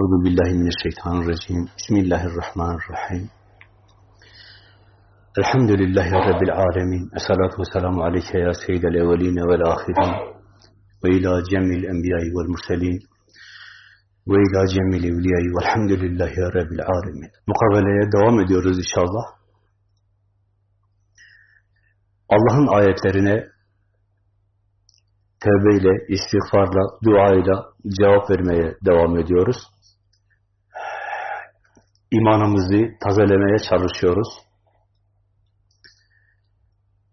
Euzu billahi mineşşeytanirracim. Bismillahirrahmanirrahim. Elhamdülillahi rabbil alamin. Essalatu vesselamu aleyke ya seyyidel evvelin ve'l ahirin. Ve ila cemil enbiya'i ve'l murselin. Ve ila cemil evliya'i ve'lhamdülillahi rabbil alamin. Mukaveleye devam ediyoruz inşallah. Allah'ın ayetlerine tevbeyle, istiğfarla, duayla cevap vermeye devam ediyoruz. İmanımızı tazelemeye çalışıyoruz.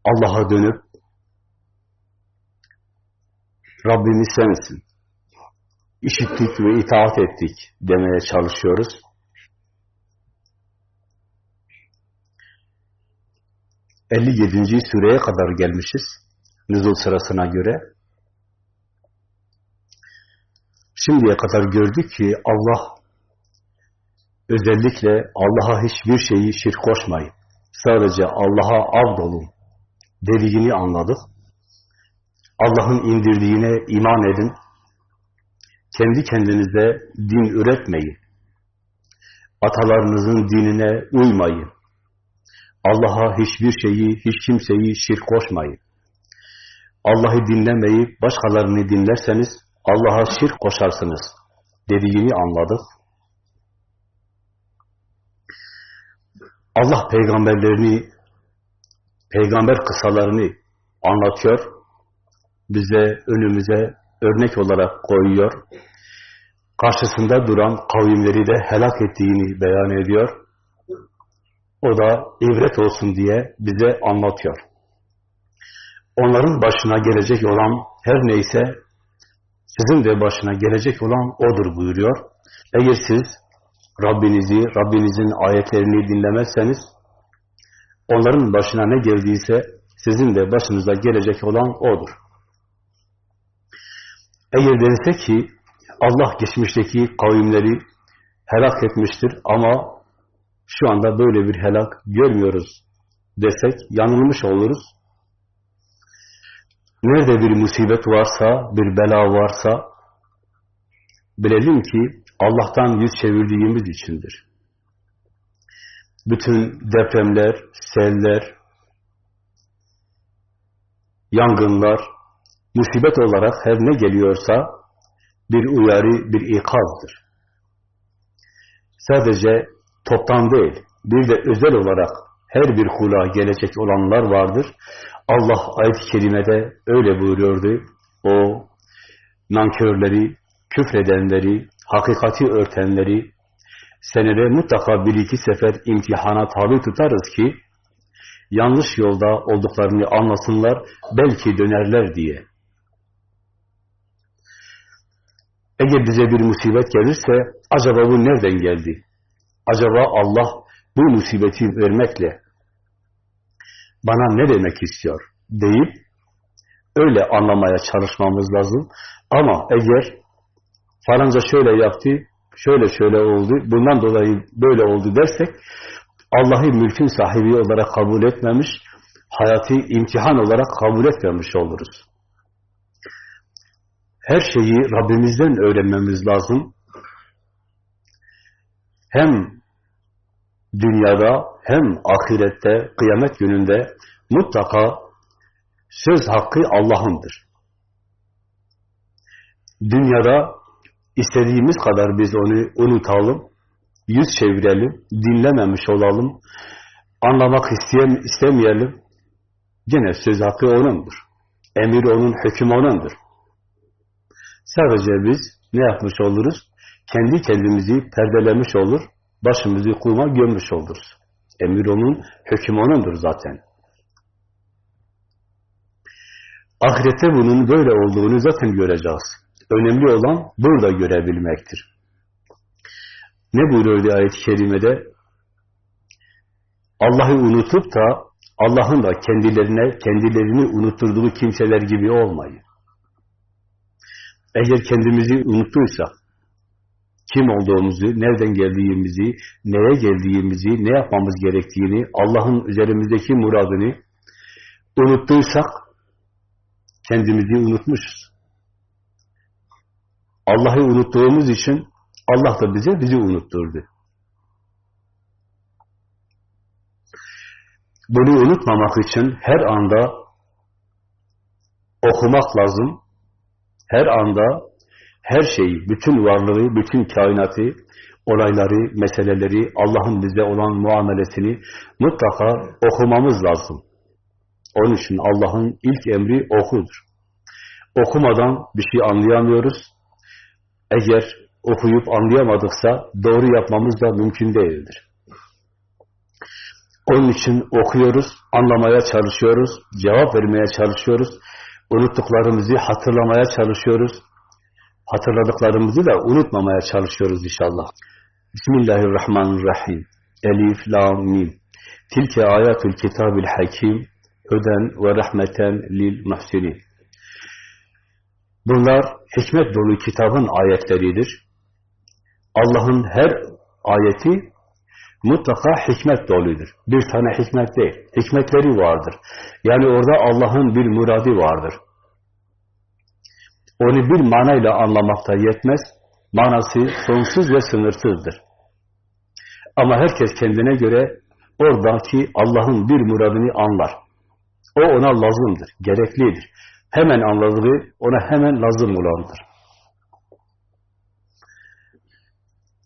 Allah'a dönüp Rabbimiz sensin. İşittik ve itaat ettik demeye çalışıyoruz. Elli yedinci sureye kadar gelmişiz. Nüzul sırasına göre. Şimdiye kadar gördük ki Allah özellikle Allah'a hiçbir şeyi şirk koşmayın. Sadece Allah'a avd olun dediğini anladık. Allah'ın indirdiğine iman edin. Kendi kendinize din üretmeyin. Atalarınızın dinine uymayın. Allah'a hiçbir şeyi, hiç kimseyi şirk koşmayın. Allah'ı dinlemeyip başkalarını dinlerseniz Allah'a şirk koşarsınız dediğini anladık. Allah peygamberlerini, peygamber kısalarını anlatıyor. Bize, önümüze örnek olarak koyuyor. Karşısında duran kavimleri de helak ettiğini beyan ediyor. O da ibret olsun diye bize anlatıyor. Onların başına gelecek olan her neyse sizin de başına gelecek olan odur buyuruyor. Eğer siz Rabbinizi, Rabbinizin ayetlerini dinlemezseniz onların başına ne geldiyse sizin de başınıza gelecek olan odur. Eğer dense ki Allah geçmişteki kavimleri helak etmiştir ama şu anda böyle bir helak görmüyoruz desek yanılmış oluruz. Nerede bir musibet varsa, bir bela varsa bilelim ki Allah'tan yüz çevirdiğimiz içindir. Bütün depremler, seller, yangınlar, musibet olarak her ne geliyorsa bir uyarı, bir ikazdır. Sadece toptan değil, bir de özel olarak her bir kula gelecek olanlar vardır. Allah ayet-i kerimede öyle buyuruyordu. O nankörleri, küfredenleri, hakikati örtenleri senede mutlaka bir iki sefer imtihana tabi tutarız ki yanlış yolda olduklarını anlasınlar, belki dönerler diye. Eğer bize bir musibet gelirse acaba bu nereden geldi? Acaba Allah bu musibeti vermekle bana ne demek istiyor deyip öyle anlamaya çalışmamız lazım. Ama eğer falanca şöyle yaptı, şöyle şöyle oldu, bundan dolayı böyle oldu dersek Allah'ı mülkün sahibi olarak kabul etmemiş, hayatı imtihan olarak kabul etmemiş oluruz. Her şeyi Rabbimizden öğrenmemiz lazım. Hem dünyada hem ahirette, kıyamet gününde mutlaka söz hakkı Allah'ındır. Dünyada istediğimiz kadar biz onu unutalım, yüz çevirelim, dinlememiş olalım, anlamak isteyem, istemeyelim. Gene söz hakkı O'nundur. Emir O'nun, hüküm O'nundur. Sadece biz ne yapmış oluruz? Kendi kendimizi perdelemiş olur, başımızı kuma gömmüş oluruz. Emir O'nun, hüküm O'nundur zaten. Ahirette bunun böyle olduğunu zaten göreceğiz. Önemli olan burada görebilmektir. Ne buyuruyordu ayet-i kerimede? Allah'ı unutup da Allah'ın da kendilerine, kendilerini unutturduğu kimseler gibi olmayın. Eğer kendimizi unuttuysak, kim olduğumuzu, nereden geldiğimizi, neye geldiğimizi, ne yapmamız gerektiğini, Allah'ın üzerimizdeki muradını unuttuysak, kendimizi unutmuşuz. Allah'ı unuttuğumuz için Allah da bize bizi unutturdu. Bunu unutmamak için her anda okumak lazım. Her anda her şeyi, bütün varlığı, bütün kainatı, olayları, meseleleri, Allah'ın bize olan muamelesini mutlaka okumamız lazım. Onun için Allah'ın ilk emri okudur. Okumadan bir şey anlayamıyoruz. Eğer okuyup anlayamadıksa doğru yapmamız da mümkün değildir. Onun için okuyoruz, anlamaya çalışıyoruz, cevap vermeye çalışıyoruz. Unuttuklarımızı hatırlamaya çalışıyoruz. Hatırladıklarımızı da unutmamaya çalışıyoruz inşallah. Bismillahirrahmanirrahim. Elif, Lam, Mim. Tilke ayatul kitabil hakim. Öden ve rahmeten lil muhsinin. Bunlar hikmet dolu kitabın ayetleridir. Allah'ın her ayeti mutlaka hikmet doludur. Bir tane hikmet değil. Hikmetleri vardır. Yani orada Allah'ın bir muradi vardır. Onu bir manayla anlamakta yetmez. Manası sonsuz ve sınırsızdır. Ama herkes kendine göre oradaki Allah'ın bir muradını anlar. O ona lazımdır, gereklidir. Hemen anladığı ona hemen lazım olandır.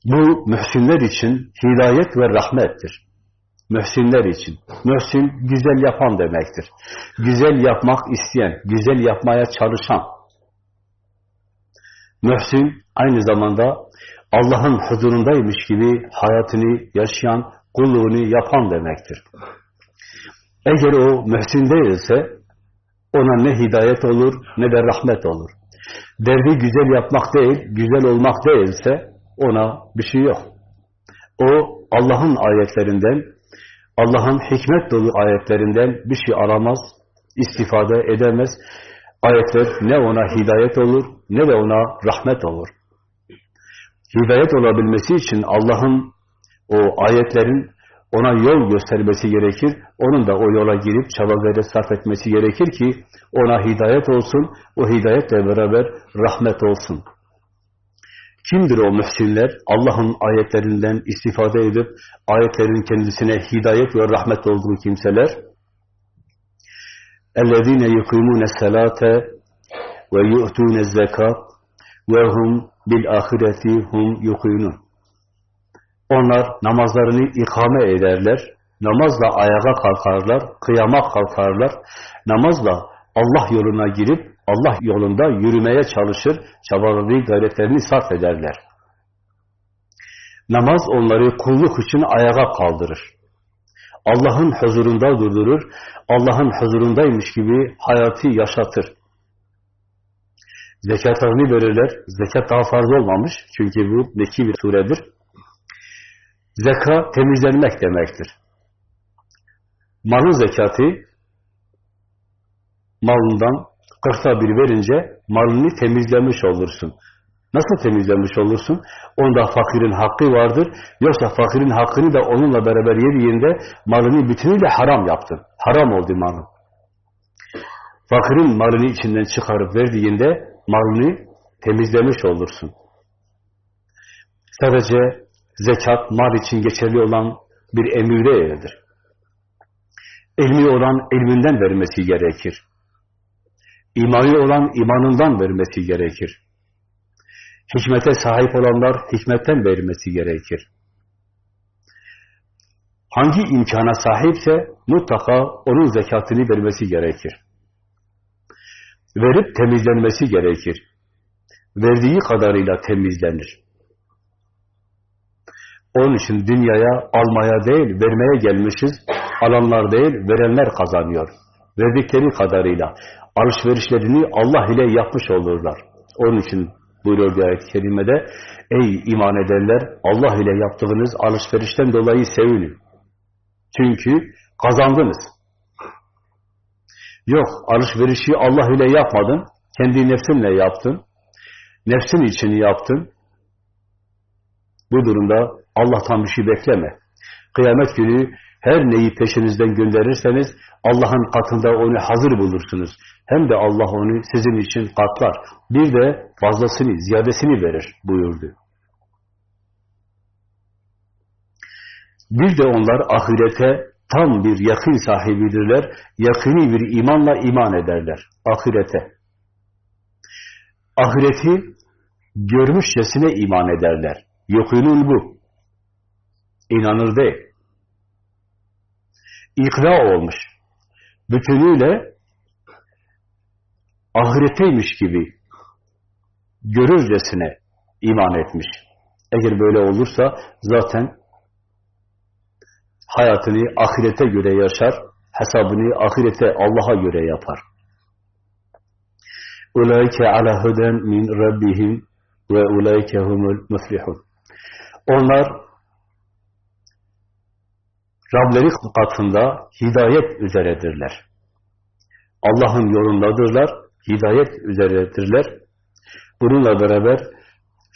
Bu mühsinler için hidayet ve rahmettir. Mühsinler için. Mühsin güzel yapan demektir. Güzel yapmak isteyen, güzel yapmaya çalışan. Mühsin aynı zamanda Allah'ın huzurundaymış gibi hayatını yaşayan, kulluğunu yapan demektir. Eğer o mühsin değilse ona ne hidayet olur ne de rahmet olur. Derdi güzel yapmak değil, güzel olmak değilse ona bir şey yok. O Allah'ın ayetlerinden, Allah'ın hikmet dolu ayetlerinden bir şey aramaz, istifade edemez. Ayetler ne ona hidayet olur, ne de ona rahmet olur. Hidayet olabilmesi için Allah'ın o ayetlerin ona yol göstermesi gerekir. Onun da o yola girip çaba gayret sarf etmesi gerekir ki ona hidayet olsun, o hidayetle beraber rahmet olsun. Kimdir o mühsinler? Allah'ın ayetlerinden istifade edip ayetlerin kendisine hidayet ve rahmet olduğu kimseler. اَلَّذ۪ينَ يُقِيمُونَ السَّلَاةَ وَيُؤْتُونَ الزَّكَاةِ وَهُمْ بِالْآخِرَةِ هُمْ يُقِينُونَ onlar namazlarını ikame ederler, namazla ayağa kalkarlar, kıyama kalkarlar, namazla Allah yoluna girip Allah yolunda yürümeye çalışır, çabalarını, gayretlerini sarf ederler. Namaz onları kulluk için ayağa kaldırır. Allah'ın huzurunda durdurur, Allah'ın huzurundaymış gibi hayatı yaşatır. Zekatlarını verirler. Zekat daha farz olmamış. Çünkü bu Mekki bir suredir. Zeka temizlenmek demektir. Malın zekatı malından kırkta bir verince malını temizlemiş olursun. Nasıl temizlemiş olursun? Onda fakirin hakkı vardır. Yoksa fakirin hakkını da onunla beraber yediğinde malını bütünüyle haram yaptın. Haram oldu malın. Fakirin malını içinden çıkarıp verdiğinde malını temizlemiş olursun. Sadece zekat mal için geçerli olan bir emir değildir. Ilmi olan ilminden vermesi gerekir. İmanı olan imanından vermesi gerekir. Hikmete sahip olanlar hikmetten vermesi gerekir. Hangi imkana sahipse mutlaka onun zekatını vermesi gerekir. Verip temizlenmesi gerekir. Verdiği kadarıyla temizlenir. Onun için dünyaya almaya değil, vermeye gelmişiz. Alanlar değil, verenler kazanıyor. Verdikleri kadarıyla alışverişlerini Allah ile yapmış olurlar. Onun için buyuruyor ayet-i kerimede Ey iman edenler Allah ile yaptığınız alışverişten dolayı sevinin. Çünkü kazandınız. Yok alışverişi Allah ile yapmadın. Kendi nefsinle yaptın. Nefsin için yaptın. Bu durumda Allah'tan bir şey bekleme. Kıyamet günü her neyi peşinizden gönderirseniz Allah'ın katında onu hazır bulursunuz. Hem de Allah onu sizin için katlar. Bir de fazlasını, ziyadesini verir buyurdu. Bir de onlar ahirete tam bir yakın sahibidirler. Yakini bir imanla iman ederler. Ahirete. Ahireti görmüşçesine iman ederler. Yokunun bu. İnanır değil. İkra olmuş. Bütünüyle ahireteymiş gibi görürcesine iman etmiş. Eğer böyle olursa zaten hayatını ahirete göre yaşar, hesabını ahirete Allah'a göre yapar. Ulaike ala huden min rabbihim ve ulaike humul muflihun. Onlar Rableri katında hidayet üzeredirler. Allah'ın yolundadırlar, hidayet üzeredirler. Bununla beraber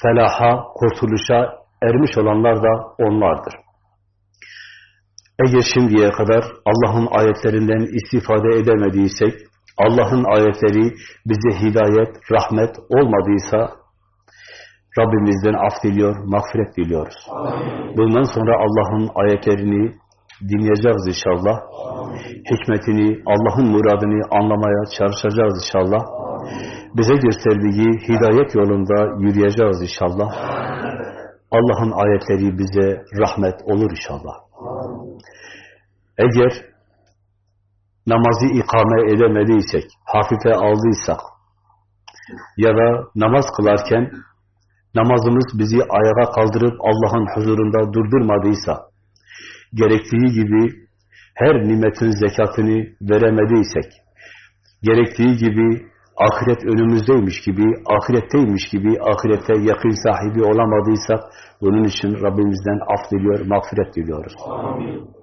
felaha, kurtuluşa ermiş olanlar da onlardır. Eğer şimdiye kadar Allah'ın ayetlerinden istifade edemediysek, Allah'ın ayetleri bize hidayet, rahmet olmadıysa, Rabbimizden af diliyor, mağfiret diliyoruz. Bundan sonra Allah'ın ayetlerini dinleyeceğiz inşallah. Hikmetini, Allah'ın muradını anlamaya çalışacağız inşallah. Bize gösterdiği hidayet yolunda yürüyeceğiz inşallah. Allah'ın ayetleri bize rahmet olur inşallah. Eğer namazı ikame edemediysek, hafife aldıysak ya da namaz kılarken namazımız bizi ayağa kaldırıp Allah'ın huzurunda durdurmadıysa, gerektiği gibi her nimetin zekatını veremediysek, gerektiği gibi ahiret önümüzdeymiş gibi, ahiretteymiş gibi, ahirette yakın sahibi olamadıysak, bunun için Rabbimizden af diliyor, mağfiret diliyoruz. Amin.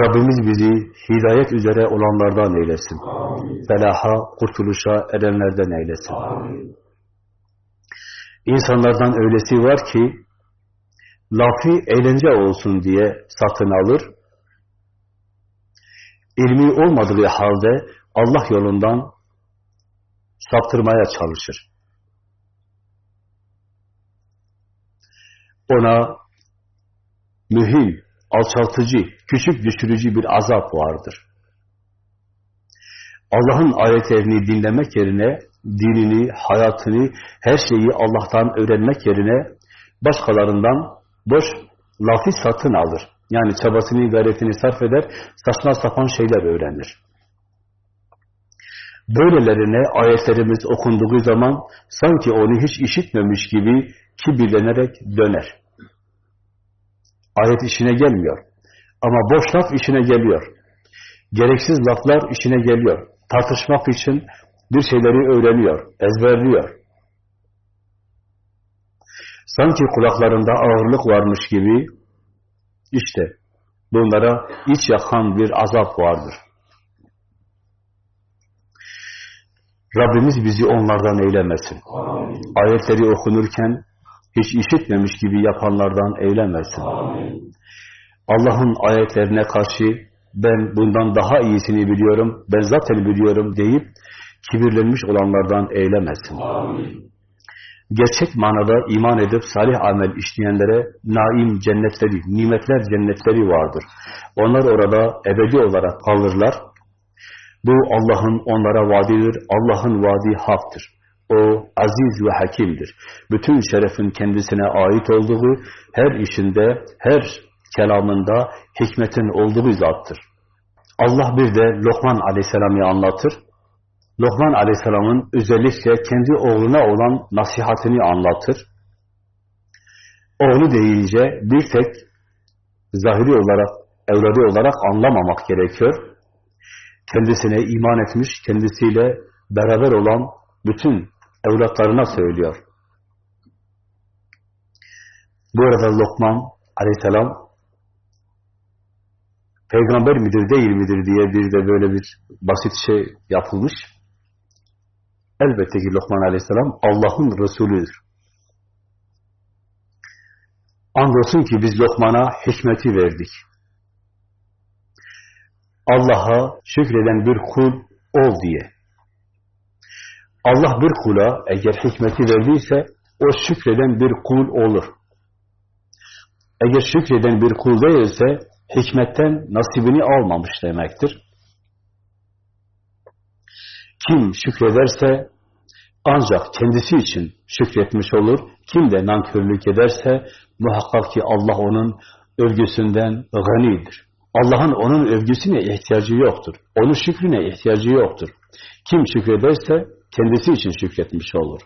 Rabbimiz bizi hidayet üzere olanlardan eylesin. Amin. Felaha, kurtuluşa erenlerden eylesin. Amin. İnsanlardan öylesi var ki, lafı eğlence olsun diye satın alır, ilmi olmadığı halde Allah yolundan saptırmaya çalışır. Ona mühim, alçaltıcı, küçük düşürücü bir azap vardır. Allah'ın ayetlerini dinlemek yerine dinini, hayatını, her şeyi Allah'tan öğrenmek yerine başkalarından boş lafı satın alır. Yani çabasını, gayretini sarf eder, saçma sapan şeyler öğrenir. Böylelerine ayetlerimiz okunduğu zaman sanki onu hiç işitmemiş gibi kibirlenerek döner. Ayet işine gelmiyor. Ama boş laf işine geliyor. Gereksiz laflar işine geliyor. Tartışmak için bir şeyleri öğreniyor, ezberliyor. Sanki kulaklarında ağırlık varmış gibi işte bunlara iç yakan bir azap vardır. Rabbimiz bizi onlardan eylemesin. Amin. Ayetleri okunurken hiç işitmemiş gibi yapanlardan eylemesin. Allah'ın ayetlerine karşı ben bundan daha iyisini biliyorum, ben zaten biliyorum deyip kibirlenmiş olanlardan eylemesin. Amin. Gerçek manada iman edip salih amel işleyenlere naim cennetleri, nimetler cennetleri vardır. Onlar orada ebedi olarak kalırlar. Bu Allah'ın onlara vaadidir. Allah'ın vaadi haktır. O aziz ve hakimdir. Bütün şerefin kendisine ait olduğu, her işinde, her kelamında hikmetin olduğu zattır. Allah bir de Lokman Aleyhisselam'ı anlatır. Lokman Aleyhisselam'ın özellikle kendi oğluna olan nasihatini anlatır. Oğlu deyince bir tek zahiri olarak, evladı olarak anlamamak gerekiyor. Kendisine iman etmiş, kendisiyle beraber olan bütün evlatlarına söylüyor. Bu arada Lokman aleyhisselam peygamber midir değil midir diye bir de böyle bir basit şey yapılmış. Elbette ki Lokman aleyhisselam Allah'ın Resulüdür. Andolsun ki biz Lokman'a hikmeti verdik. Allah'a şükreden bir kul ol diye. Allah bir kula eğer hikmeti verdiyse o şükreden bir kul olur. Eğer şükreden bir kul değilse hikmetten nasibini almamış demektir. Kim şükrederse ancak kendisi için şükretmiş olur. Kim de nankörlük ederse muhakkak ki Allah onun övgüsünden ganidir. Allah'ın onun övgüsüne ihtiyacı yoktur. Onun şükrüne ihtiyacı yoktur. Kim şükrederse kendisi için şükretmiş olur.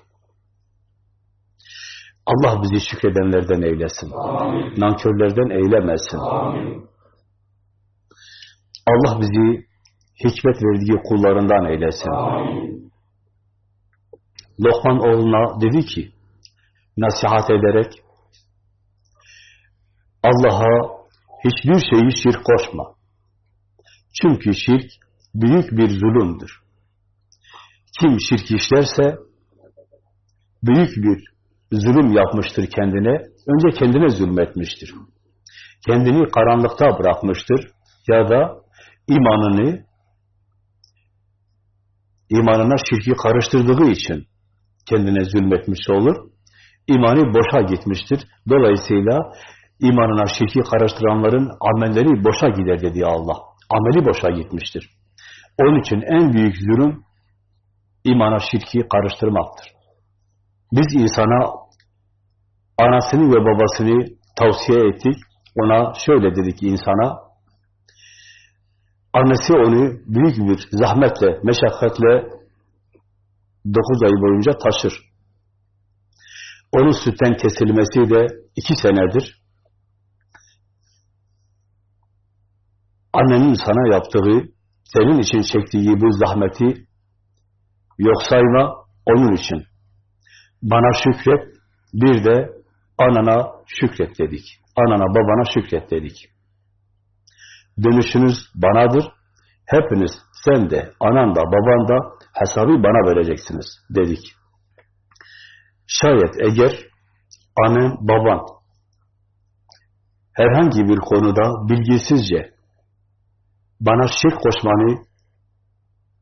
Allah bizi şükredenlerden eylesin. Amin. Nankörlerden eylemesin. Amin. Allah bizi hikmet verdiği kullarından eylesin. Amin. Lokman oğluna dedi ki, nasihat ederek, Allah'a hiçbir şeyi şirk koşma. Çünkü şirk büyük bir zulümdür. Kim şirk işlerse, büyük bir zulüm yapmıştır kendine, önce kendine zulmetmiştir. Kendini karanlıkta bırakmıştır ya da imanını imanına şirki karıştırdığı için kendine zulmetmiş olur. İmanı boşa gitmiştir. Dolayısıyla imanına şirki karıştıranların amelleri boşa gider dedi Allah. Ameli boşa gitmiştir. Onun için en büyük zulüm imana şirki karıştırmaktır. Biz insana anasını ve babasını tavsiye ettik. Ona şöyle dedik insana, Annesi onu büyük bir zahmetle, meşakkatle dokuz ay boyunca taşır. Onun sütten kesilmesi de iki senedir. Annenin sana yaptığı, senin için çektiği bu zahmeti yok sayma onun için. Bana şükret, bir de anana şükret dedik. Anana babana şükret dedik. Dönüşünüz banadır. Hepiniz, sen de, anan da, baban da hesabı bana vereceksiniz dedik. Şayet eğer annen, baban herhangi bir konuda bilgisizce bana şirk koşmanı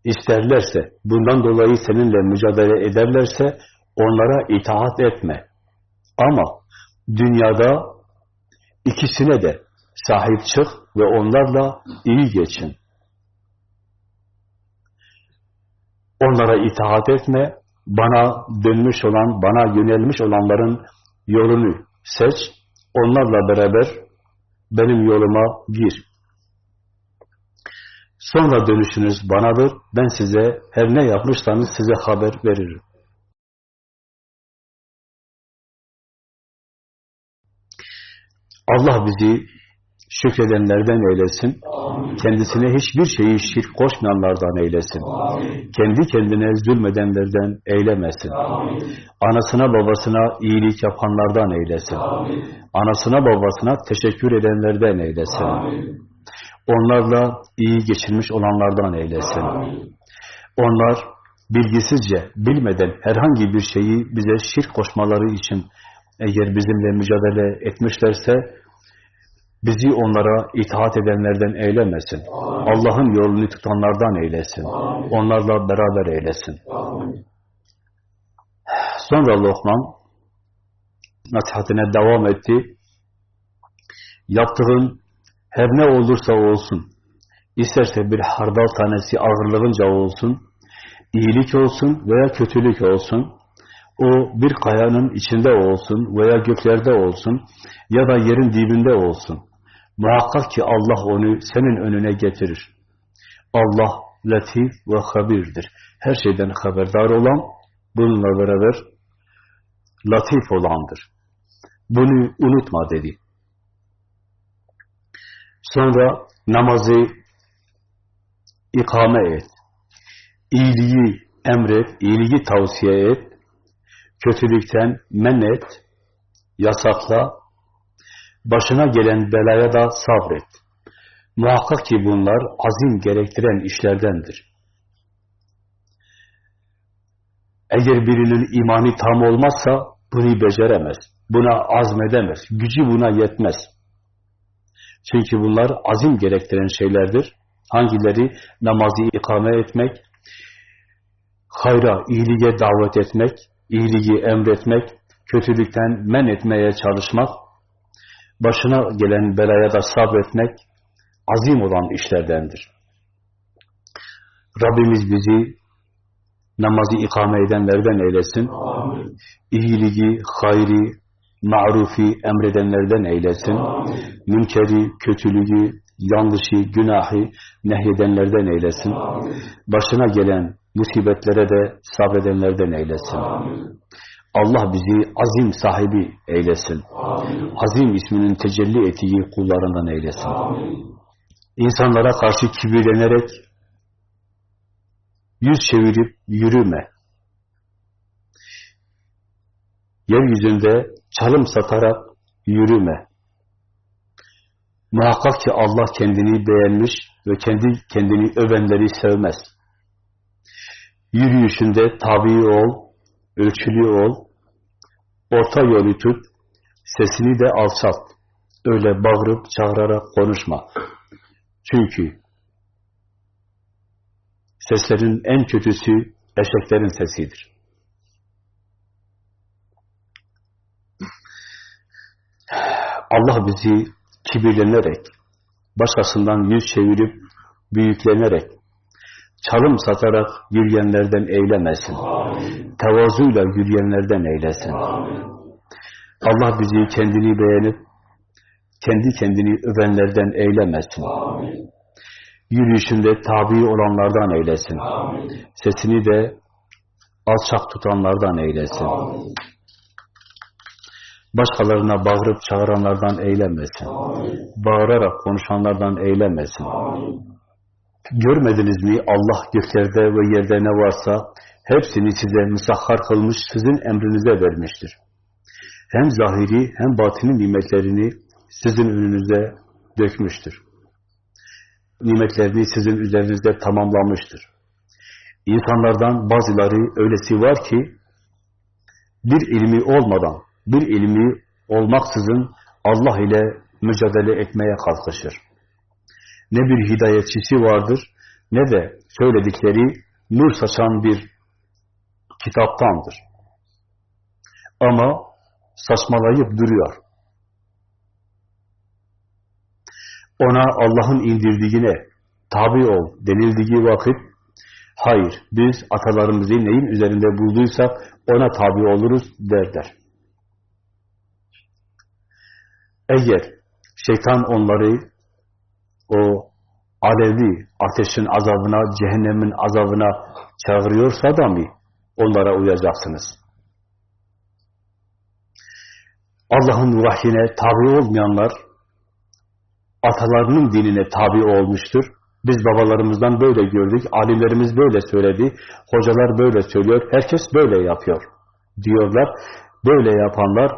isterlerse, bundan dolayı seninle mücadele ederlerse onlara itaat etme. Ama dünyada ikisine de sahip çık ve onlarla iyi geçin. Onlara itaat etme, bana dönmüş olan, bana yönelmiş olanların yolunu seç, onlarla beraber benim yoluma gir. Sonra dönüşünüz banadır, ben size her ne yapmışsanız size haber veririm. Allah bizi şükredenlerden eylesin. Amin. Kendisine hiçbir şeyi şirk koşmayanlardan eylesin. Amin. Kendi kendine zulmedenlerden eylemesin. Amin. Anasına babasına iyilik yapanlardan eylesin. Amin. Anasına babasına teşekkür edenlerden eylesin. Amin. Onlarla iyi geçirmiş olanlardan eylesin. Amin. Onlar bilgisizce, bilmeden herhangi bir şeyi bize şirk koşmaları için eğer bizimle mücadele etmişlerse Bizi onlara itaat edenlerden eylemesin. Allah'ın yolunu tutanlardan eylesin. Amin. Onlarla beraber eylesin. Amin. Sonra Lokman nasihatine devam etti. Yaptığın her ne olursa olsun, isterse bir hardal tanesi ağırlığınca olsun, iyilik olsun veya kötülük olsun, o bir kayanın içinde olsun veya göklerde olsun ya da yerin dibinde olsun. Muhakkak ki Allah onu senin önüne getirir. Allah latif ve habirdir. Her şeyden haberdar olan, bununla beraber latif olandır. Bunu unutma dedi. Sonra namazı ikame et. İyiliği emret, iyiliği tavsiye et. Kötülükten men et, yasakla, Başına gelen belaya da sabret. Muhakkak ki bunlar azim gerektiren işlerdendir. Eğer birinin imanı tam olmazsa bunu beceremez. Buna azmedemez. Gücü buna yetmez. Çünkü bunlar azim gerektiren şeylerdir. Hangileri? Namazı ikame etmek, hayra, iyiliğe davet etmek, iyiliği emretmek, kötülükten men etmeye çalışmak, başına gelen belaya da sabretmek azim olan işlerdendir. Rabbimiz bizi namazı ikame edenlerden eylesin. Amin. İyiliği, hayri, marufi emredenlerden eylesin. Amin. Münkeri, kötülüğü, yanlışı, günahı nehyedenlerden eylesin. Amin. Başına gelen musibetlere de sabredenlerden eylesin. Amin. Allah bizi azim sahibi eylesin. Amin. Azim isminin tecelli ettiği kullarından eylesin. Amin. İnsanlara karşı kibirlenerek yüz çevirip yürüme. Yeryüzünde çalım satarak yürüme. Muhakkak ki Allah kendini beğenmiş ve kendi kendini övenleri sevmez. Yürüyüşünde tabi ol, ölçülü ol, orta yolu tut, sesini de alçalt. Öyle bağırıp çağırarak konuşma. Çünkü seslerin en kötüsü eşeklerin sesidir. Allah bizi kibirlenerek, başkasından yüz çevirip büyüklenerek, çalım satarak yürüyenlerden eylemesin. Amin. Tevazuyla yürüyenlerden eylesin. Amin. Allah bizi kendini beğenip, kendi kendini övenlerden eylemesin. Amin. Yürüyüşünde tabi olanlardan eylesin. Amin. Sesini de alçak tutanlardan eylesin. Amin. Başkalarına bağırıp çağıranlardan eylemesin. Amin. Bağırarak konuşanlardan eylemesin. Amin. Görmediniz mi Allah göklerde ve yerde ne varsa hepsini size müsahhar kılmış, sizin emrinize vermiştir. Hem zahiri hem batini nimetlerini sizin önünüze dökmüştür. Nimetlerini sizin üzerinizde tamamlamıştır. İnsanlardan bazıları öylesi var ki bir ilmi olmadan, bir ilmi olmaksızın Allah ile mücadele etmeye kalkışır. Ne bir hidayetçisi vardır, ne de söyledikleri nur saçan bir kitaptandır. Ama saçmalayıp duruyor. Ona Allah'ın indirdiğine tabi ol denildiği vakit hayır biz atalarımızı neyin üzerinde bulduysak ona tabi oluruz derler. Eğer şeytan onları o alevli ateşin azabına, cehennemin azabına çağırıyorsa da mı onlara uyacaksınız? Allah'ın vahyine tabi olmayanlar atalarının dinine tabi olmuştur. Biz babalarımızdan böyle gördük, alimlerimiz böyle söyledi, hocalar böyle söylüyor, herkes böyle yapıyor diyorlar. Böyle yapanlar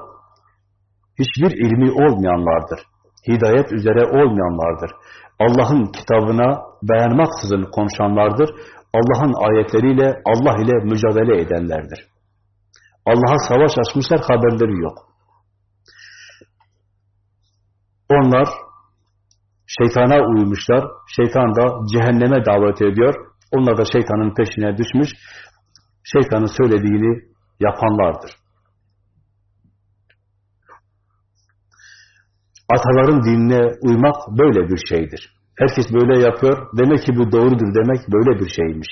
hiçbir ilmi olmayanlardır. Hidayet üzere olmayanlardır. Allah'ın kitabına beğenmaksızın konuşanlardır. Allah'ın ayetleriyle Allah ile mücadele edenlerdir. Allah'a savaş açmışlar, haberleri yok. Onlar şeytana uymuşlar. Şeytan da cehenneme davet ediyor. Onlar da şeytanın peşine düşmüş. Şeytanın söylediğini yapanlardır. Ataların dinine uymak böyle bir şeydir. Herkes böyle yapıyor. Demek ki bu doğrudur demek böyle bir şeymiş.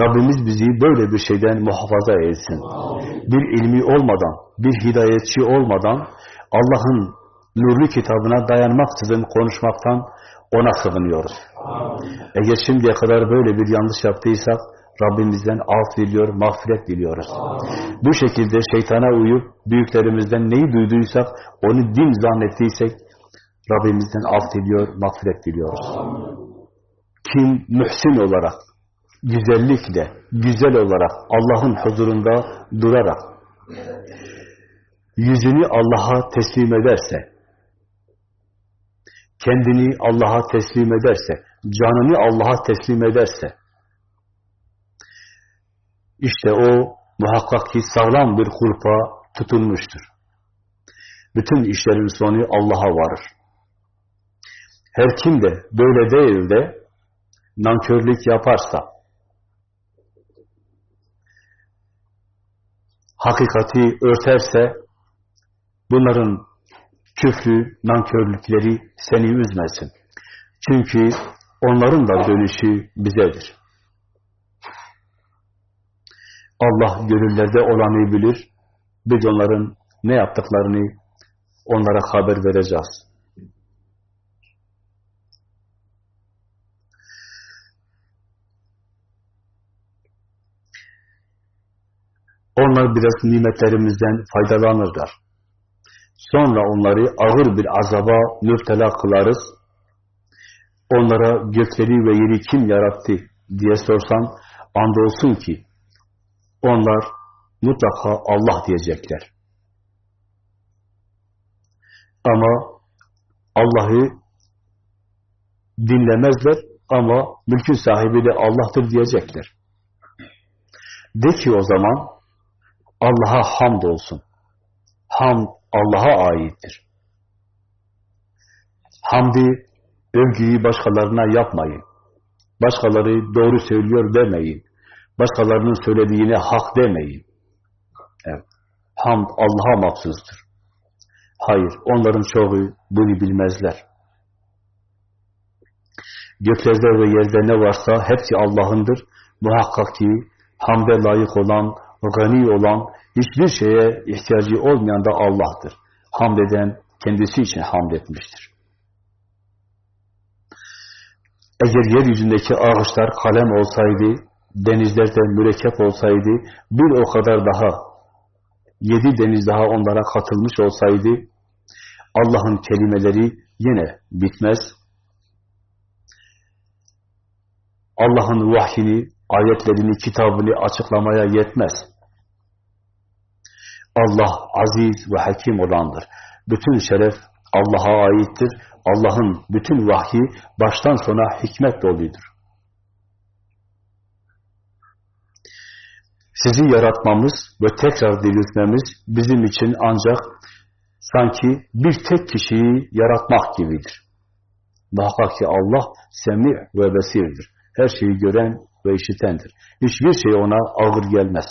Rabbimiz bizi böyle bir şeyden muhafaza etsin. Bir ilmi olmadan, bir hidayetçi olmadan Allah'ın nurlu kitabına dayanmaksızın konuşmaktan ona sığınıyoruz. Eğer şimdiye kadar böyle bir yanlış yaptıysak Rabbimizden af diliyor, mağfiret diliyoruz. Bu şekilde şeytana uyup büyüklerimizden neyi duyduysak, onu din zannettiysek Rabbimizden af diliyor, mağfiret diliyoruz. Kim mühsin olarak, güzellikle, güzel olarak Allah'ın huzurunda durarak yüzünü Allah'a teslim ederse, kendini Allah'a teslim ederse, canını Allah'a teslim ederse, işte o muhakkak ki sağlam bir kulpa tutulmuştur. Bütün işlerin sonu Allah'a varır. Her kim de böyle değil de nankörlük yaparsa, hakikati örterse, bunların küfrü, nankörlükleri seni üzmesin. Çünkü onların da dönüşü bizedir. Allah gönüllerde olanı bilir. Biz onların ne yaptıklarını onlara haber vereceğiz. Onlar biraz nimetlerimizden faydalanırlar. Sonra onları ağır bir azaba müptela kılarız. Onlara gökleri ve yeri kim yarattı diye sorsan andolsun ki onlar mutlaka Allah diyecekler. Ama Allah'ı dinlemezler ama mülkün sahibi de Allah'tır diyecekler. De ki o zaman Allah'a hamd olsun. Hamd Allah'a aittir. Hamdi, övgüyü başkalarına yapmayın. Başkaları doğru söylüyor demeyin. Başkalarının söylediğine hak demeyin. Evet. Hamd Allah'a mahsustur. Hayır, onların çoğu bunu bilmezler. Göklerde ve yerde ne varsa hepsi Allah'ındır. Muhakkak ki hamde layık olan, gani olan, hiçbir şeye ihtiyacı olmayan da Allah'tır. Hamd eden kendisi için hamd etmiştir. Eğer yeryüzündeki ağaçlar kalem olsaydı, denizlerde mürekkep olsaydı, bir o kadar daha, yedi deniz daha onlara katılmış olsaydı, Allah'ın kelimeleri yine bitmez. Allah'ın vahyini, ayetlerini, kitabını açıklamaya yetmez. Allah aziz ve hakim olandır. Bütün şeref Allah'a aittir. Allah'ın bütün vahyi baştan sona hikmet doludur. Sizi yaratmamız ve tekrar diriltmemiz bizim için ancak sanki bir tek kişiyi yaratmak gibidir. Muhakkak ki Allah semi ve besirdir. Her şeyi gören ve işitendir. Hiçbir şey ona ağır gelmez.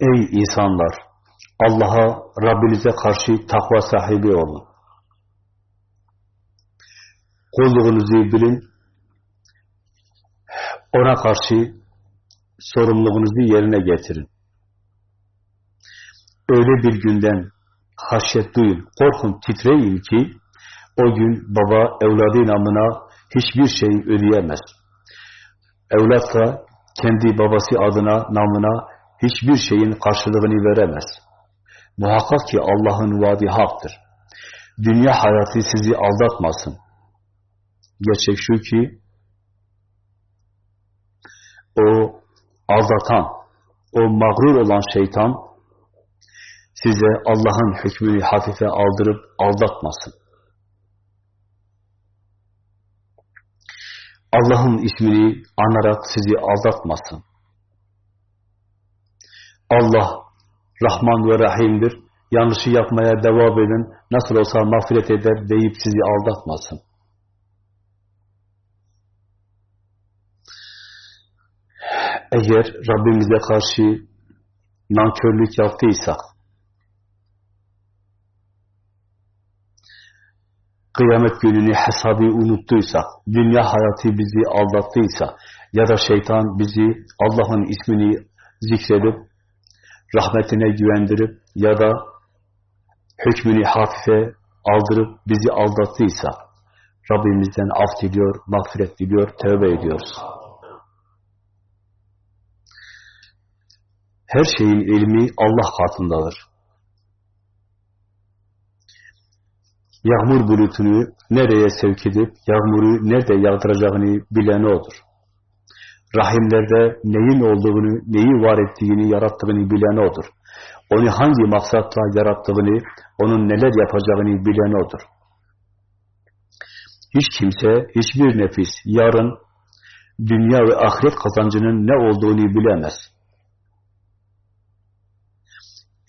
Ey insanlar! Allah'a, Rabbinize karşı takva sahibi olun. Kulluğunuzu bilin. Ona karşı sorumluluğunuzu yerine getirin. Öyle bir günden haşyet duyun, korkun, titreyin ki o gün baba evladı namına hiçbir şey ödeyemez. Evlat da kendi babası adına, namına hiçbir şeyin karşılığını veremez. Muhakkak ki Allah'ın vaadi haktır. Dünya hayatı sizi aldatmasın. Gerçek şu ki o aldatan, o mağrur olan şeytan size Allah'ın hükmünü hafife aldırıp aldatmasın. Allah'ın ismini anarak sizi aldatmasın. Allah Rahman ve Rahim'dir. Yanlışı yapmaya devam edin. Nasıl olsa mağfiret eder deyip sizi aldatmasın. Eğer Rabbimize karşı nankörlük yaptıysak, kıyamet gününü hesabı unuttuysak, dünya hayatı bizi aldattıysa ya da şeytan bizi Allah'ın ismini zikredip rahmetine güvendirip ya da hükmünü hafife aldırıp bizi aldattıysa Rabbimizden af diliyor, mağfiret diliyor, tövbe ediyoruz. Her şeyin ilmi Allah katındadır. Yağmur bulutunu nereye sevk edip yağmuru nerede yağdıracağını bilen O'dur. Rahimlerde neyin olduğunu, neyi var ettiğini, yarattığını bilen O'dur. Onu hangi maksatla yarattığını, onun neler yapacağını bilen O'dur. Hiç kimse, hiçbir nefis yarın dünya ve ahiret kazancının ne olduğunu bilemez.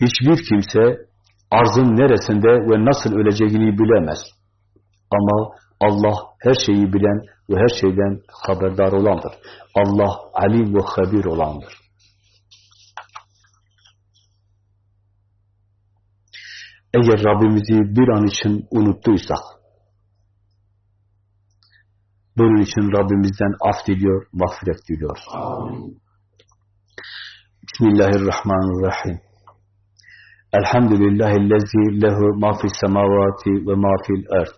Hiçbir kimse arzın neresinde ve nasıl öleceğini bilemez. Ama Allah her şeyi bilen ve her şeyden haberdar olandır. Allah alim ve habir olandır. Eğer Rabbimizi bir an için unuttuysak, bunun için Rabbimizden af diliyor, mağfiret diliyoruz. Amin. Bismillahirrahmanirrahim. Elhamdülillahillezî lehu ma fis semavati ve ma fil ard.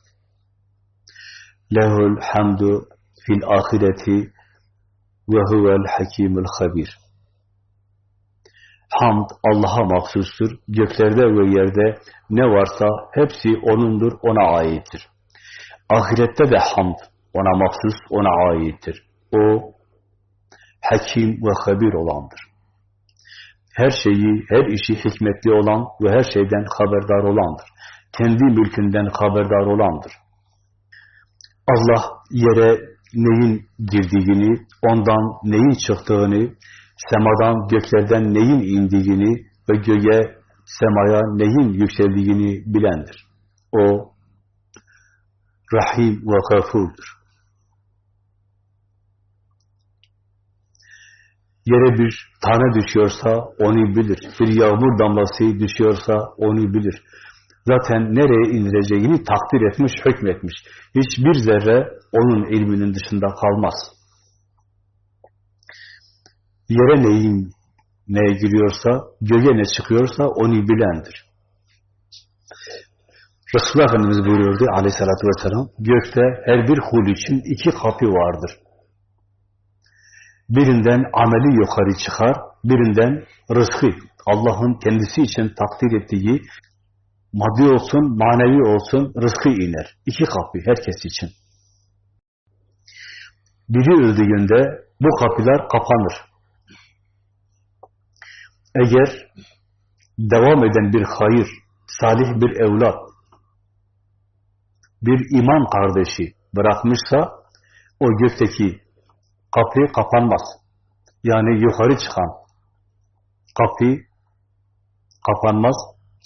Lehul hamdu fil ahireti ve huvel hakimul habir. Hamd Allah'a mahsustur. Göklerde ve yerde ne varsa hepsi O'nundur, O'na aittir. Ahirette de hamd O'na mahsus, O'na aittir. O, hakim ve habir olandır. Her şeyi, her işi hikmetli olan ve her şeyden haberdar olandır. Kendi mülkünden haberdar olandır. Allah yere neyin girdiğini, ondan neyin çıktığını, semadan, göklerden neyin indiğini ve göğe, semaya neyin yükseldiğini bilendir. O, Rahim ve Gafur'dur. Yere bir tane düşüyorsa onu bilir. Bir yağmur damlası düşüyorsa onu bilir. Zaten nereye indireceğini takdir etmiş, hükmetmiş. Hiçbir zerre onun ilminin dışında kalmaz. Yere neyin neye giriyorsa, göğe ne çıkıyorsa onu bilendir. Resulullah Efendimiz buyuruyordu aleyhissalatü vesselam, gökte her bir kul için iki kapı vardır. Birinden ameli yukarı çıkar, birinden rızkı, Allah'ın kendisi için takdir ettiği maddi olsun, manevi olsun rızkı iner. İki kapı herkes için. Biri öldüğünde bu kapılar kapanır. Eğer devam eden bir hayır, salih bir evlat, bir iman kardeşi bırakmışsa o gökteki kapı kapanmaz. Yani yukarı çıkan kapı kapanmaz,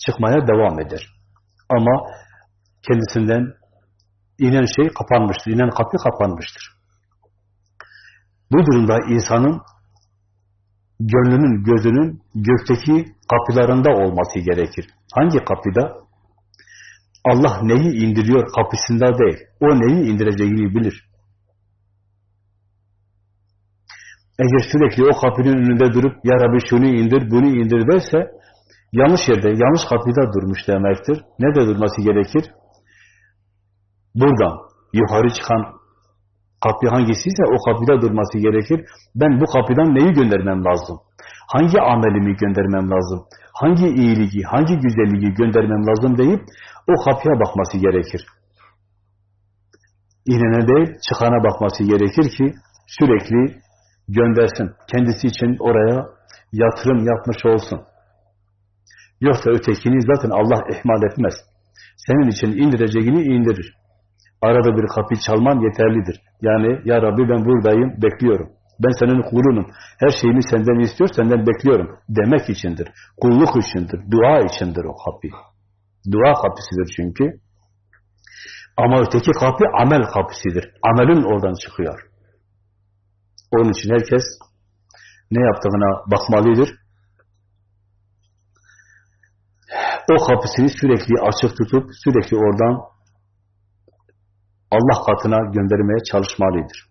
çıkmaya devam eder. Ama kendisinden inen şey kapanmıştır, inen kapı kapanmıştır. Bu durumda insanın gönlünün, gözünün gökteki kapılarında olması gerekir. Hangi kapıda? Allah neyi indiriyor kapısında değil. O neyi indireceğini bilir. Eğer sürekli o kapının önünde durup Ya Rabbi şunu indir, bunu indir derse yanlış yerde, yanlış kapıda durmuş demektir. Ne de durması gerekir? Buradan yukarı çıkan kapı hangisiyse o kapıda durması gerekir. Ben bu kapıdan neyi göndermem lazım? Hangi amelimi göndermem lazım? Hangi iyiliği, hangi güzelliği göndermem lazım deyip o kapıya bakması gerekir. İnene değil, çıkana bakması gerekir ki sürekli göndersin. Kendisi için oraya yatırım yapmış olsun. Yoksa ötekini zaten Allah ihmal etmez. Senin için indireceğini indirir. Arada bir kapı çalman yeterlidir. Yani ya Rabbi ben buradayım, bekliyorum. Ben senin kulunum. Her şeyimi senden istiyor, senden bekliyorum. Demek içindir. Kulluk içindir. Dua içindir o kapı. Dua kapısıdır çünkü. Ama öteki kapı amel kapısıdır. Amelin oradan çıkıyor. Onun için herkes ne yaptığına bakmalıdır. O kapısını sürekli açık tutup sürekli oradan Allah katına göndermeye çalışmalıdır.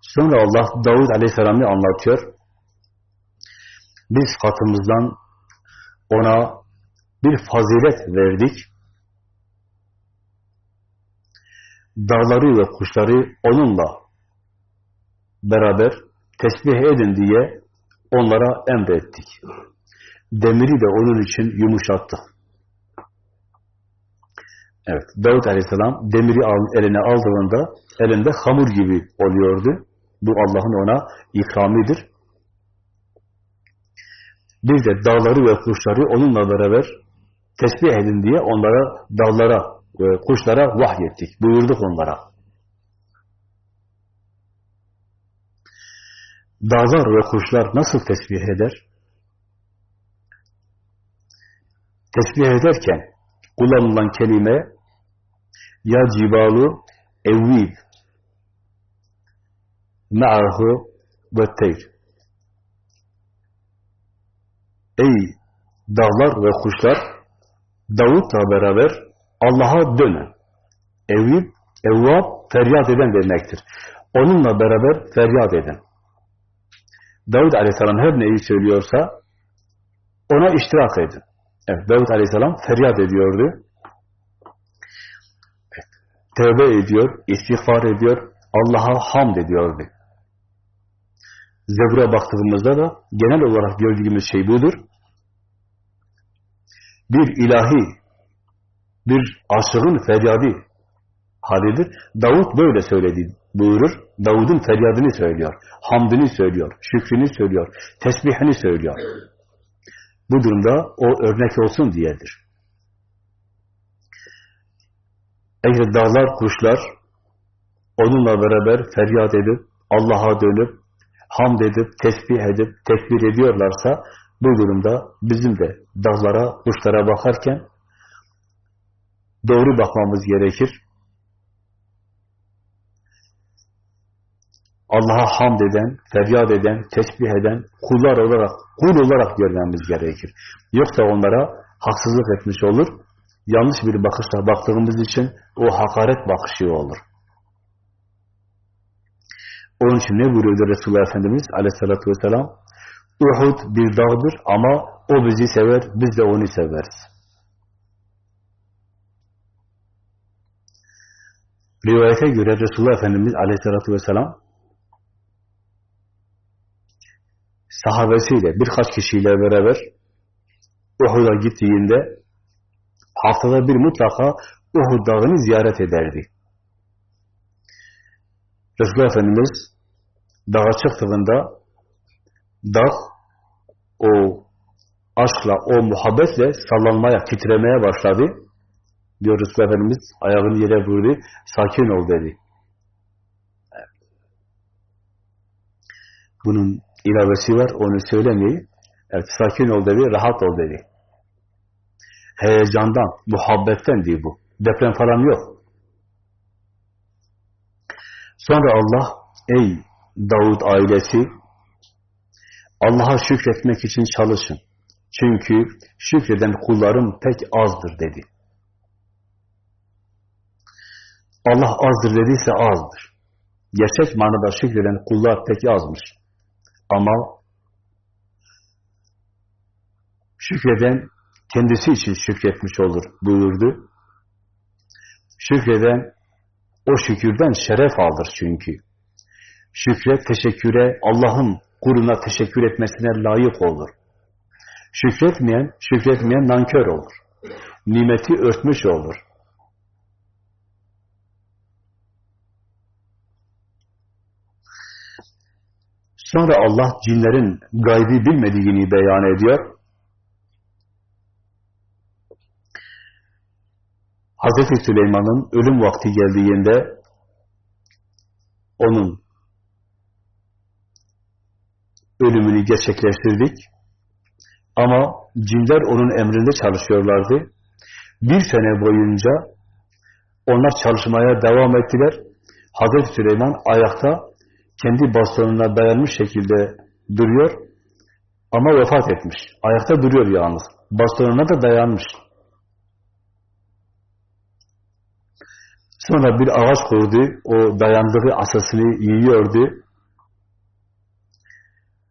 Sonra Allah Davud Aleyhisselam'ı anlatıyor. Biz katımızdan ona bir fazilet verdik. Dağları ve kuşları onunla beraber tesbih edin diye onlara emrettik. Demiri de onun için yumuşattık. Evet, Davut Aleyhisselam demiri eline aldığında elinde hamur gibi oluyordu. Bu Allah'ın ona ikramidir. Bir de dağları ve kuşları onunla beraber tesbih edin diye onlara, dağlara ve kuşlara vahyettik. Buyurduk onlara. Dağlar ve kuşlar nasıl tesbih eder? Tesbih ederken kullanılan kelime ya cibalu evvib ma'ahu ve teyr. Ey dağlar ve kuşlar Davut'la beraber Allah'a dönün. Evvib, evvab, feryat eden demektir. Onunla beraber feryat edin. Davud Aleyhisselam her neyi söylüyorsa ona iştirak edin. Evet, Davud Aleyhisselam feryat ediyordu. Evet, tövbe ediyor, istiğfar ediyor, Allah'a hamd ediyordu. Zebur'a baktığımızda da genel olarak gördüğümüz şey budur. Bir ilahi, bir aşığın feryadı halidir. Davut böyle söyledi buyurur. Davud'un feryadını söylüyor, hamdini söylüyor, şükrünü söylüyor, tesbihini söylüyor. Bu durumda o örnek olsun diyedir. Eğer dağlar, kuşlar onunla beraber feryat edip, Allah'a dönüp, hamd edip, tesbih edip, tekbir ediyorlarsa bu durumda bizim de dağlara, kuşlara bakarken doğru bakmamız gerekir. Allah'a hamd eden, feryat eden, tesbih eden kullar olarak, kul olarak görmemiz gerekir. Yoksa onlara haksızlık etmiş olur. Yanlış bir bakışla baktığımız için o hakaret bakışı olur. Onun için ne buyuruyordu Resulullah Efendimiz aleyhissalatü vesselam? Uhud bir dağdır ama o bizi sever, biz de onu severiz. Rivayete göre Resulullah Efendimiz aleyhissalatü vesselam sahabesiyle birkaç kişiyle beraber Uhud'a gittiğinde haftada bir mutlaka Uhud dağını ziyaret ederdi. Resulullah Efendimiz dağa çıktığında dağ o aşkla, o muhabbetle sallanmaya, titremeye başladı. Diyor Resulullah Efendimiz ayağını yere vurdu, sakin ol dedi. Bunun ilavesi var, onu söylemeyi. Evet, sakin ol dedi, rahat ol dedi. Heyecandan, muhabbetten diye bu. Deprem falan yok. Sonra Allah, ey Davud ailesi, Allah'a şükretmek için çalışın. Çünkü şükreden kullarım pek azdır dedi. Allah azdır dediyse azdır. Gerçek manada şükreden kullar pek azmış. Ama şükreden kendisi için şükretmiş olur buyurdu. Şükreden o şükürden şeref alır çünkü. Şükre, teşekküre, Allah'ın kuruna teşekkür etmesine layık olur. Şükretmeyen, şükretmeyen nankör olur. Nimeti örtmüş olur. Sonra Allah cinlerin gaybi bilmediğini beyan ediyor. Hazreti Süleyman'ın ölüm vakti geldiğinde onun ölümünü gerçekleştirdik. Ama cinler onun emrinde çalışıyorlardı. Bir sene boyunca onlar çalışmaya devam ettiler. Hazreti Süleyman ayakta kendi bastonuna dayanmış şekilde duruyor ama vefat etmiş. Ayakta duruyor yalnız. Bastonuna da dayanmış. Sonra bir ağaç kurdu. O dayandığı asasını yiyordu.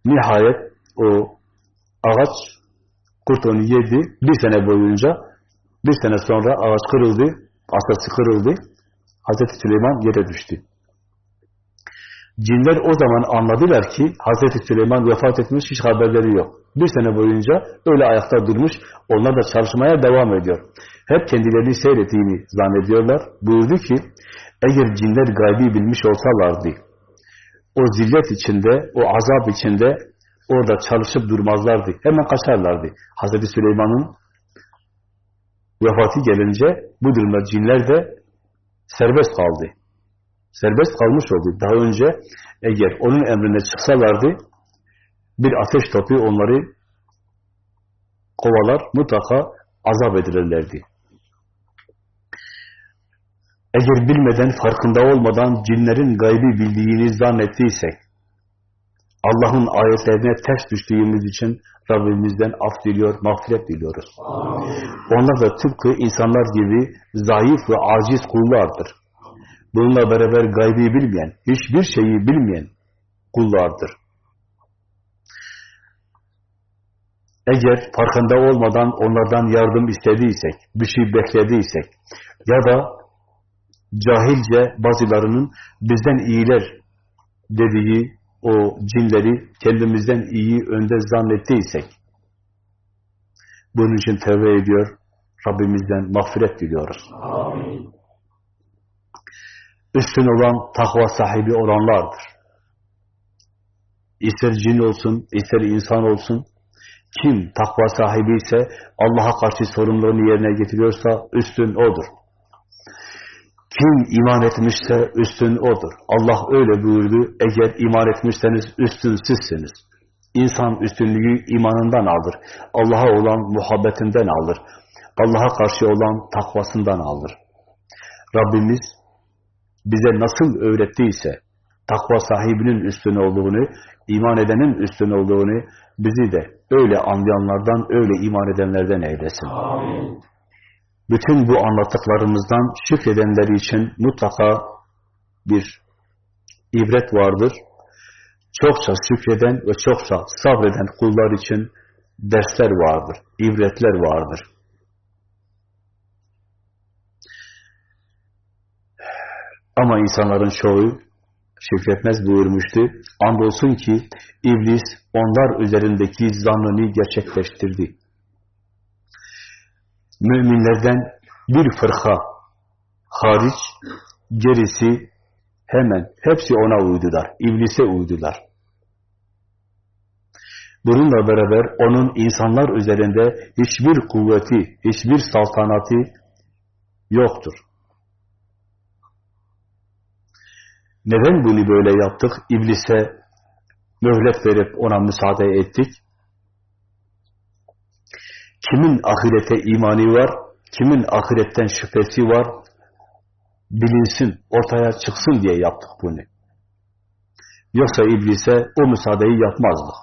Nihayet o ağaç kurt onu yedi. Bir sene boyunca bir sene sonra ağaç kırıldı. Asası kırıldı. Hazreti Süleyman yere düştü. Cinler o zaman anladılar ki Hazreti Süleyman vefat etmiş, hiç haberleri yok. Bir sene boyunca öyle ayakta durmuş, onlar da çalışmaya devam ediyor. Hep kendilerini seyrettiğini zannediyorlar. Buyurdu ki, eğer cinler gaybi bilmiş olsalardı, o zillet içinde, o azap içinde orada çalışıp durmazlardı. Hemen kaçarlardı. Hazreti Süleyman'ın vefatı gelince bu durumda cinler de serbest kaldı serbest kalmış oldu. Daha önce eğer onun emrine çıksalardı bir ateş topu onları kovalar, mutlaka azap edilirlerdi. Eğer bilmeden, farkında olmadan cinlerin gaybi bildiğini zannettiysek, Allah'ın ayetlerine ters düştüğümüz için Rabbimizden af diliyor, mağfiret diliyoruz. Onlar da tıpkı insanlar gibi zayıf ve aciz kullardır. Bununla beraber gaybi bilmeyen, hiçbir şeyi bilmeyen kullardır. Eğer farkında olmadan onlardan yardım istediysek, bir şey beklediysek ya da cahilce bazılarının bizden iyiler dediği o cinleri kendimizden iyi önde zannettiysek bunun için tevbe ediyor, Rabbimizden mağfiret diliyoruz. Amin. Üstün olan takva sahibi olanlardır. İster cin olsun, ister insan olsun, kim takva sahibi ise Allah'a karşı sorumluluğunu yerine getiriyorsa üstün odur. Kim iman etmişse üstün odur. Allah öyle buyurdu. Eğer iman etmişseniz üstün sizsiniz. İnsan üstünlüğü imanından alır. Allah'a olan muhabbetinden alır. Allah'a karşı olan takvasından alır. Rabbimiz bize nasıl öğrettiyse takva sahibinin üstün olduğunu, iman edenin üstün olduğunu bizi de öyle anlayanlardan, öyle iman edenlerden eylesin. Amin. Bütün bu anlattıklarımızdan şükredenleri için mutlaka bir ibret vardır. Çokça şükreden ve çokça sabreden kullar için dersler vardır, ibretler vardır. Ama insanların çoğu şükretmez buyurmuştu. Andolsun ki iblis onlar üzerindeki zannını gerçekleştirdi müminlerden bir fırka hariç gerisi hemen hepsi ona uydular. İblise uydular. Bununla beraber onun insanlar üzerinde hiçbir kuvveti, hiçbir saltanatı yoktur. Neden bunu böyle yaptık? İblise mühlet verip ona müsaade ettik. Kimin ahirete imani var, kimin ahiretten şüphesi var, bilinsin, ortaya çıksın diye yaptık bunu. Yoksa iblise o müsaadeyi yapmazdı.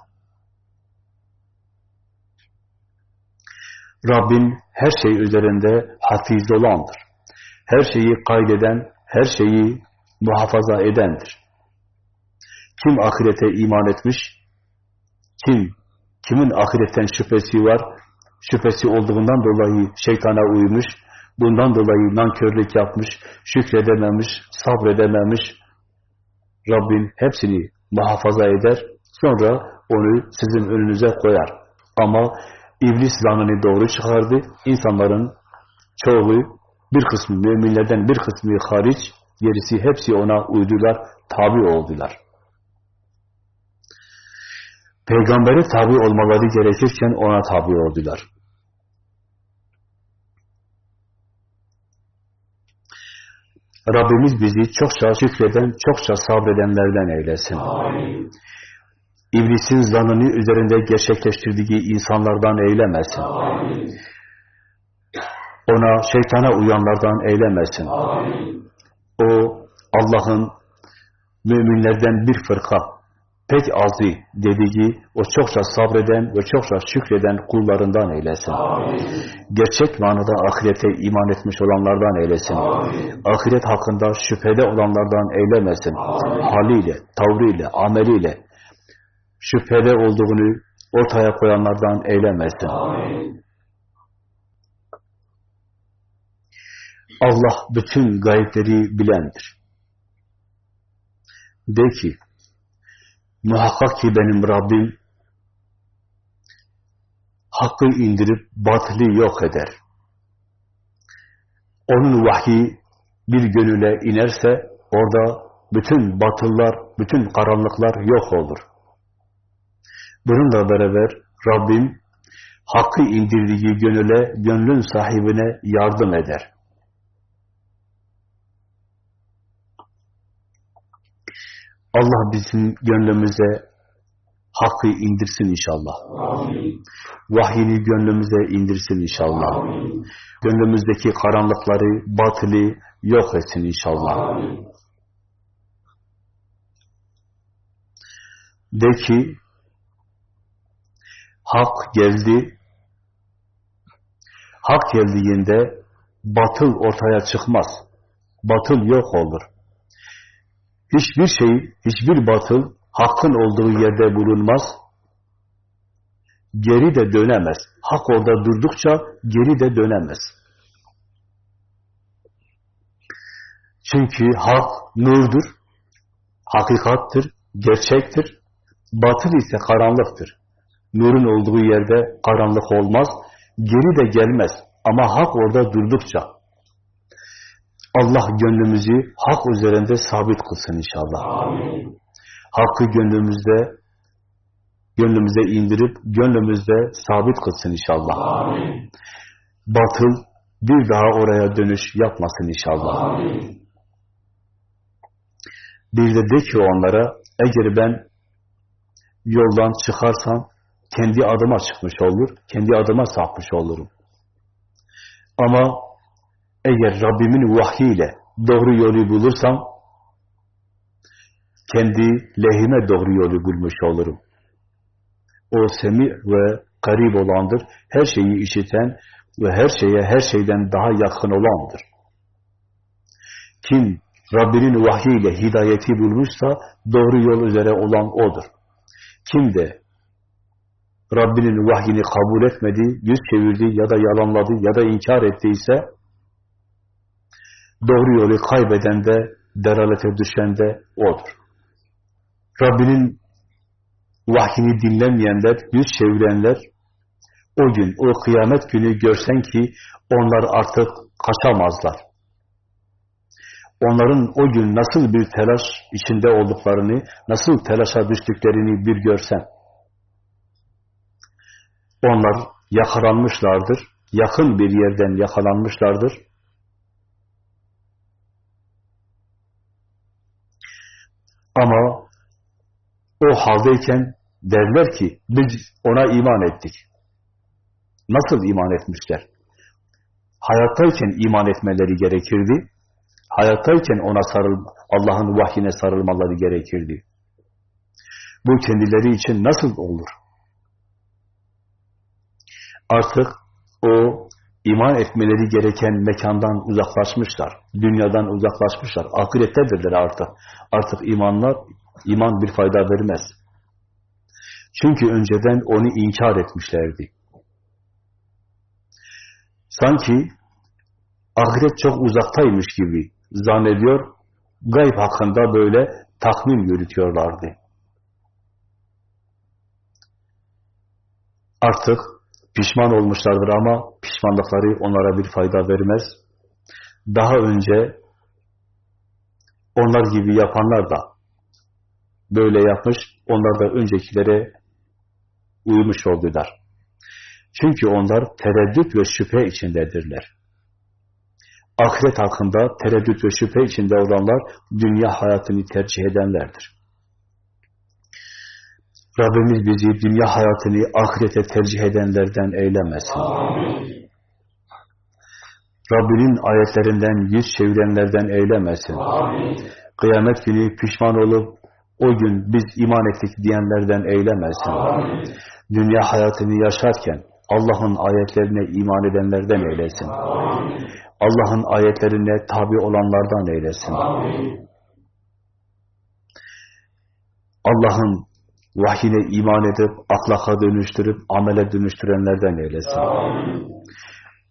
Rabbim her şey üzerinde hafiz olandır. Her şeyi kaydeden, her şeyi muhafaza edendir. Kim ahirete iman etmiş, kim, kimin ahiretten şüphesi var, şüphesi olduğundan dolayı şeytana uymuş, bundan dolayı nankörlük yapmış, şükredememiş, sabredememiş, Rabbim hepsini muhafaza eder, sonra onu sizin önünüze koyar. Ama iblis lanını doğru çıkardı, insanların çoğu, bir kısmı müminlerden bir kısmı hariç, gerisi hepsi ona uydular, tabi oldular. Peygambere tabi olmaları gerekirken ona tabi oldular. Rabbimiz bizi çokça şükreden, çokça sabredenlerden eylesin. Amin. İblisin zanını üzerinde gerçekleştirdiği insanlardan eylemesin. Amin. Ona, şeytana uyanlardan eylemesin. Amin. O, Allah'ın müminlerden bir fırka, pek azı dediği o çokça sabreden ve çokça şükreden kullarından eylesin. Amin. Gerçek manada ahirete iman etmiş olanlardan eylesin. Amin. Ahiret hakkında şüphede olanlardan eylemesin. Amin. Haliyle, tavrıyla, ameliyle şüphede olduğunu ortaya koyanlardan eylemesin. Amin. Allah bütün gayipleri bilendir. De ki, Muhakkak ki benim Rabbim hakkı indirip batılı yok eder. Onun vahyi bir gönüle inerse orada bütün batıllar, bütün karanlıklar yok olur. Bununla beraber Rabbim hakkı indirdiği gönüle, gönlün sahibine yardım eder. Allah bizim gönlümüze hakkı indirsin inşallah. Amin. Vahyini gönlümüze indirsin inşallah. Amin. Gönlümüzdeki karanlıkları, batılı yok etsin inşallah. Amin. De ki, hak geldi, hak geldiğinde batıl ortaya çıkmaz. Batıl yok olur. Hiçbir şey, hiçbir batıl hakkın olduğu yerde bulunmaz. Geri de dönemez. Hak orada durdukça geri de dönemez. Çünkü hak nurdur, hakikattır, gerçektir. Batıl ise karanlıktır. Nurun olduğu yerde karanlık olmaz, geri de gelmez. Ama hak orada durdukça. Allah gönlümüzü hak üzerinde sabit kılsın inşallah. Amin. Hakkı gönlümüzde gönlümüze indirip gönlümüzde sabit kılsın inşallah. Amin. Batıl bir daha oraya dönüş yapmasın inşallah. Amin. Bir de de ki onlara eğer ben yoldan çıkarsam kendi adıma çıkmış olur, kendi adıma sapmış olurum. Ama eğer Rabbimin vahyiyle doğru yolu bulursam kendi lehime doğru yolu bulmuş olurum. O semi ve karib olandır. Her şeyi işiten ve her şeye her şeyden daha yakın olandır. Kim Rabbinin vahyiyle hidayeti bulmuşsa doğru yol üzere olan odur. Kim de Rabbinin vahyini kabul etmedi, yüz çevirdi ya da yalanladı ya da inkar ettiyse doğru yolu kaybeden de deralete düşen de odur. Rabbinin vahyini dinlemeyenler, yüz çevirenler o gün, o kıyamet günü görsen ki onlar artık kaçamazlar. Onların o gün nasıl bir telaş içinde olduklarını, nasıl telaşa düştüklerini bir görsen. Onlar yakalanmışlardır, yakın bir yerden yakalanmışlardır. Ama o haldeyken derler ki biz ona iman ettik. Nasıl iman etmişler? Hayattayken iman etmeleri gerekirdi. Hayattayken ona sarıl, Allah'ın vahyine sarılmaları gerekirdi. Bu kendileri için nasıl olur? Artık o iman etmeleri gereken mekandan uzaklaşmışlar. Dünyadan uzaklaşmışlar. Ahirettedirler artık. Artık imanlar, iman bir fayda vermez. Çünkü önceden onu inkar etmişlerdi. Sanki ahiret çok uzaktaymış gibi zannediyor, gayb hakkında böyle tahmin yürütüyorlardı. Artık pişman olmuşlardır ama pişmanlıkları onlara bir fayda vermez. Daha önce onlar gibi yapanlar da böyle yapmış, onlar da öncekilere uymuş oldular. Çünkü onlar tereddüt ve şüphe içindedirler. Ahiret hakkında tereddüt ve şüphe içinde olanlar dünya hayatını tercih edenlerdir. Rabbimiz bizi dünya hayatını ahirete tercih edenlerden eylemesin. Amin. Rabbinin ayetlerinden yüz çevirenlerden eylemesin. Amin. Kıyamet günü pişman olup o gün biz iman ettik diyenlerden eylemesin. Amin. Dünya hayatını yaşarken Allah'ın ayetlerine iman edenlerden eylesin. Allah'ın ayetlerine tabi olanlardan eylesin. Allah'ın vahyine iman edip, ahlaka dönüştürüp, amele dönüştürenlerden eylesin. Amin.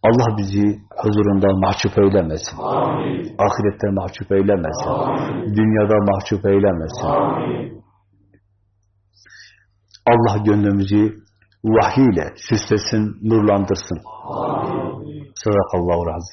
Allah bizi huzurunda mahcup eylemesin. Amin. Ahirette mahcup eylemesin. Amin. Dünyada mahcup eylemesin. Amin. Allah gönlümüzü vahiyle süslesin, nurlandırsın. Amin. Sadakallahu razim.